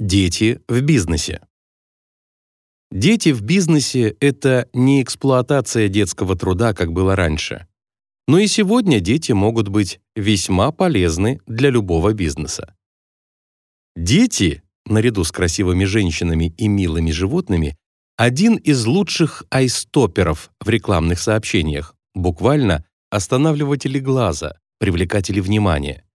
Дети в бизнесе. Дети в бизнесе — это не эксплуатация детского труда, как было раньше. Но и сегодня дети могут быть весьма полезны для любого бизнеса. Дети, наряду с красивыми женщинами и милыми животными, один из лучших айстоперов в рекламных сообщениях, буквально останавливатели глаза, привлекатели внимания.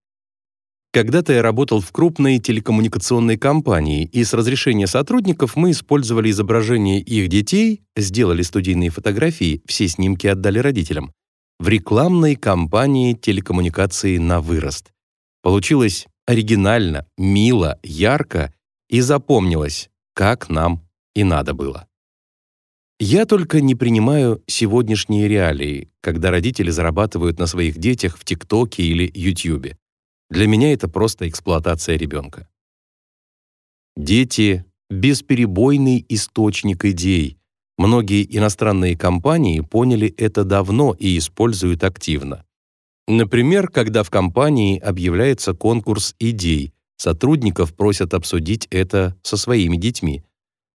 Когда-то я работал в крупной телекоммуникационной компании, и с разрешения сотрудников мы использовали изображения их детей, сделали студийные фотографии, все снимки отдали родителям, в рекламной кампании телекоммуникации на вырост. Получилось оригинально, мило, ярко и запомнилось, как нам и надо было. Я только не принимаю сегодняшние реалии, когда родители зарабатывают на своих детях в ТикТоке или Ютьюбе. Для меня это просто эксплуатация ребенка. Дети — бесперебойный источник идей. Многие иностранные компании поняли это давно и используют активно. Например, когда в компании объявляется конкурс идей, сотрудников просят обсудить это со своими детьми.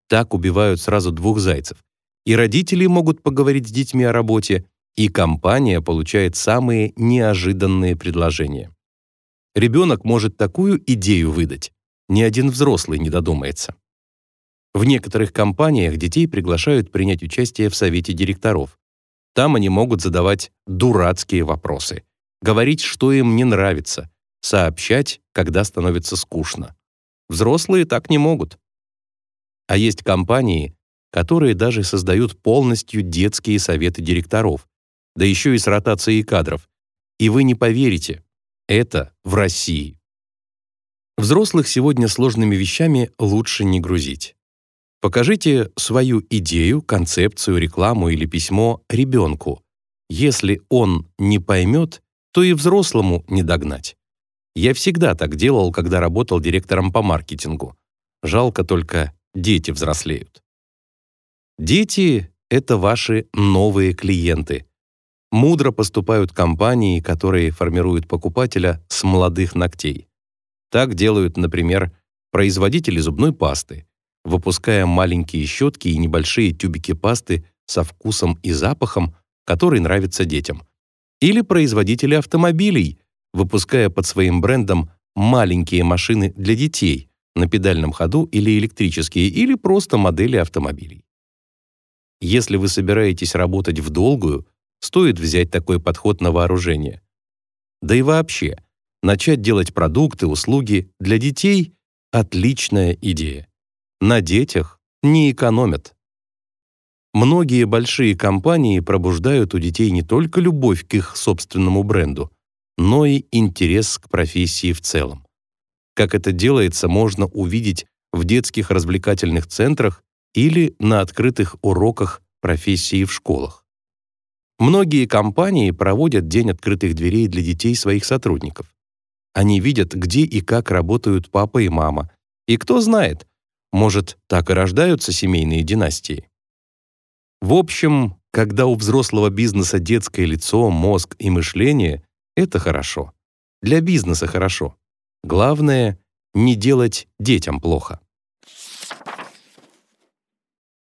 Так убивают сразу двух зайцев. И родители могут поговорить с детьми о работе, и компания получает самые неожиданные предложения. Ребенок может такую идею выдать. Ни один взрослый не додумается. В некоторых компаниях детей приглашают принять участие в совете директоров. Там они могут задавать дурацкие вопросы, говорить, что им не нравится, сообщать, когда становится скучно. Взрослые так не могут. А есть компании, которые даже создают полностью детские советы директоров, да еще и с ротацией кадров. И вы не поверите, это в России. Взрослых сегодня сложными вещами лучше не грузить. Покажите свою идею, концепцию, рекламу или письмо ребенку. Если он не поймет, то и взрослому не догнать. Я всегда так делал, когда работал директором по маркетингу. Жалко только, дети взрослеют. Дети — это ваши новые клиенты, Мудро поступают компании, которые формируют покупателя с молодых ногтей. Так делают, например, производители зубной пасты, выпуская маленькие щетки и небольшие тюбики пасты со вкусом и запахом, который нравится детям. Или производители автомобилей, выпуская под своим брендом маленькие машины для детей на педальном ходу или электрические, или просто модели автомобилей. Если вы собираетесь работать в долгую, стоит взять такой подход на вооружение. Да и вообще, начать делать продукты, услуги для детей — отличная идея. На детях не экономят. Многие большие компании пробуждают у детей не только любовь к их собственному бренду, но и интерес к профессии в целом. Как это делается, можно увидеть в детских развлекательных центрах или на открытых уроках профессии в школах. Многие компании проводят день открытых дверей для детей своих сотрудников. Они видят, где и как работают папа и мама. И кто знает, может, так и рождаются семейные династии. В общем, когда у взрослого бизнеса детское лицо, мозг и мышление, это хорошо. Для бизнеса хорошо. Главное — не делать детям плохо.